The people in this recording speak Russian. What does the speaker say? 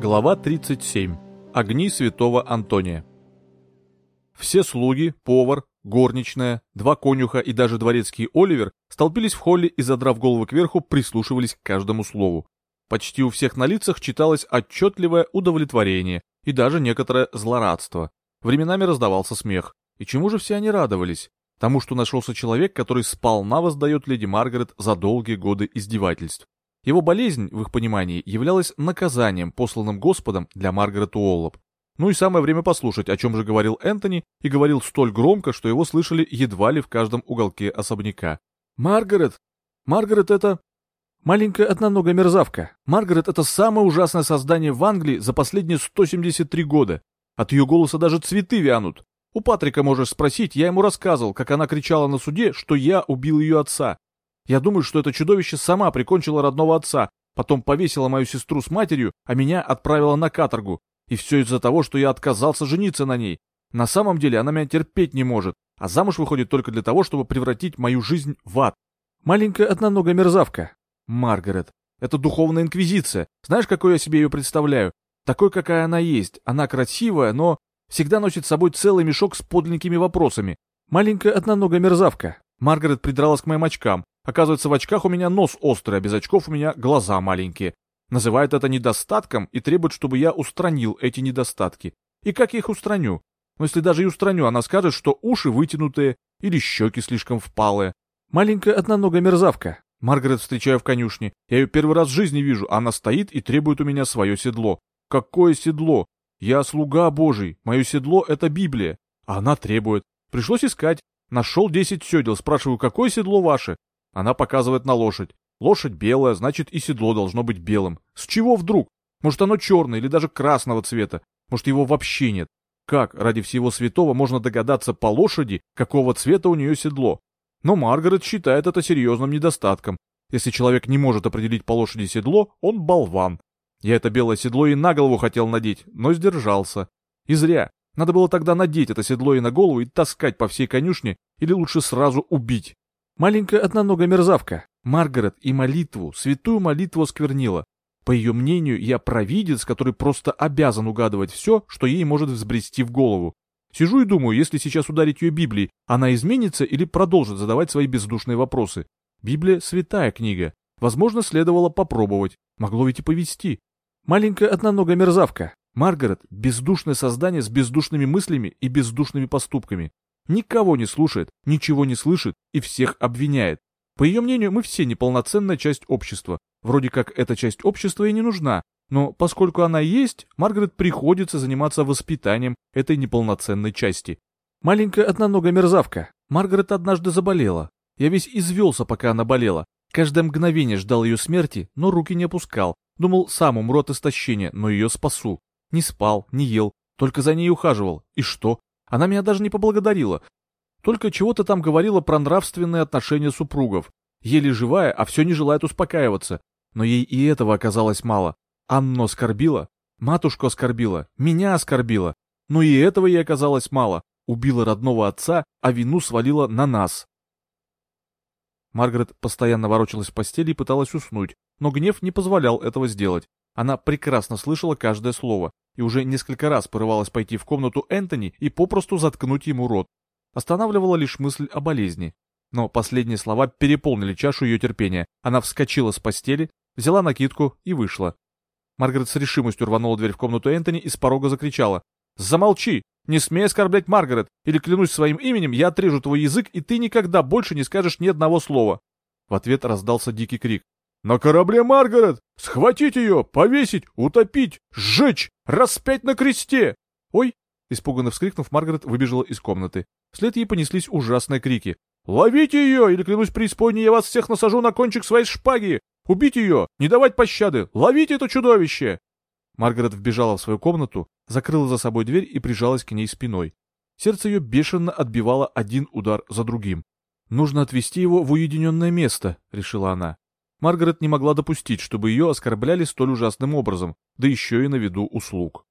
Глава 37. Огни святого Антония. Все слуги, повар, горничная, два конюха и даже дворецкий Оливер столпились в холле и, задрав головы кверху, прислушивались к каждому слову. Почти у всех на лицах читалось отчетливое удовлетворение и даже некоторое злорадство. Временами раздавался смех. И чему же все они радовались? Тому, что нашелся человек, который сполна воздает леди Маргарет за долгие годы издевательств. Его болезнь, в их понимании, являлась наказанием, посланным Господом для Маргарет Уоллоп. Ну и самое время послушать, о чем же говорил Энтони, и говорил столь громко, что его слышали едва ли в каждом уголке особняка. «Маргарет! Маргарет это...» «Маленькая одноногая мерзавка. Маргарет — это самое ужасное создание в Англии за последние 173 года. От ее голоса даже цветы вянут. У Патрика можешь спросить, я ему рассказывал, как она кричала на суде, что я убил ее отца. Я думаю, что это чудовище сама прикончила родного отца, потом повесила мою сестру с матерью, а меня отправила на каторгу. И все из-за того, что я отказался жениться на ней. На самом деле она меня терпеть не может, а замуж выходит только для того, чтобы превратить мою жизнь в ад. Маленькая одноногая мерзавка. Маргарет. Это духовная инквизиция. Знаешь, какой я себе ее представляю? Такой, какая она есть. Она красивая, но всегда носит с собой целый мешок с подлинными вопросами. Маленькая одноногая мерзавка. Маргарет придралась к моим очкам. Оказывается, в очках у меня нос острый, а без очков у меня глаза маленькие. Называют это недостатком и требуют, чтобы я устранил эти недостатки. И как я их устраню? Но если даже и устраню, она скажет, что уши вытянутые или щеки слишком впалые. Маленькая одноногая мерзавка. Маргарет встречаю в конюшне. Я ее первый раз в жизни вижу, она стоит и требует у меня свое седло. Какое седло? Я слуга Божий, мое седло — это Библия. А она требует. Пришлось искать. Нашел десять седел, спрашиваю, какое седло ваше? Она показывает на лошадь. Лошадь белая, значит и седло должно быть белым. С чего вдруг? Может оно черное или даже красного цвета? Может его вообще нет? Как ради всего святого можно догадаться по лошади, какого цвета у нее седло? Но Маргарет считает это серьезным недостатком. Если человек не может определить по лошади седло, он болван. Я это белое седло и на голову хотел надеть, но сдержался. И зря. Надо было тогда надеть это седло и на голову и таскать по всей конюшне, или лучше сразу убить. Маленькая одноногая мерзавка, Маргарет и молитву, святую молитву осквернила. По ее мнению, я провидец, который просто обязан угадывать все, что ей может взбрести в голову. Сижу и думаю, если сейчас ударить ее Библией, она изменится или продолжит задавать свои бездушные вопросы. Библия — святая книга. Возможно, следовало попробовать. Могло ведь и повести. Маленькая одноногая мерзавка. Маргарет — бездушное создание с бездушными мыслями и бездушными поступками. Никого не слушает, ничего не слышит и всех обвиняет. По ее мнению, мы все неполноценная часть общества. Вроде как эта часть общества и не нужна, но поскольку она есть, Маргарет приходится заниматься воспитанием этой неполноценной части. Маленькая одноногая мерзавка. Маргарет однажды заболела. Я весь извелся, пока она болела. Каждое мгновение ждал ее смерти, но руки не опускал. Думал, сам умру от истощения, но ее спасу. Не спал, не ел, только за ней ухаживал. И что? Она меня даже не поблагодарила. Только чего-то там говорила про нравственные отношения супругов. Еле живая, а все не желает успокаиваться. Но ей и этого оказалось мало. Анну оскорбила, матушку оскорбила, меня оскорбила. Но и этого ей оказалось мало. Убила родного отца, а вину свалила на нас. Маргарет постоянно ворочалась в постели и пыталась уснуть, но гнев не позволял этого сделать. Она прекрасно слышала каждое слово и уже несколько раз порывалась пойти в комнату Энтони и попросту заткнуть ему рот. Останавливала лишь мысль о болезни. Но последние слова переполнили чашу ее терпения. Она вскочила с постели, взяла накидку и вышла. Маргарет с решимостью рванула дверь в комнату Энтони и с порога закричала. «Замолчи! Не смей оскорблять Маргарет! Или клянусь своим именем, я отрежу твой язык, и ты никогда больше не скажешь ни одного слова!» В ответ раздался дикий крик. «На корабле Маргарет! Схватить ее, повесить, утопить, сжечь, распять на кресте!» «Ой!» — испуганно вскрикнув, Маргарет выбежала из комнаты. Вслед ей понеслись ужасные крики. «Ловите ее, или, клянусь преисподней, я вас всех насажу на кончик своей шпаги! Убить ее! Не давать пощады! Ловите это чудовище!» Маргарет вбежала в свою комнату, закрыла за собой дверь и прижалась к ней спиной. Сердце ее бешено отбивало один удар за другим. «Нужно отвезти его в уединенное место», — решила она. Маргарет не могла допустить, чтобы ее оскорбляли столь ужасным образом, да еще и на виду услуг.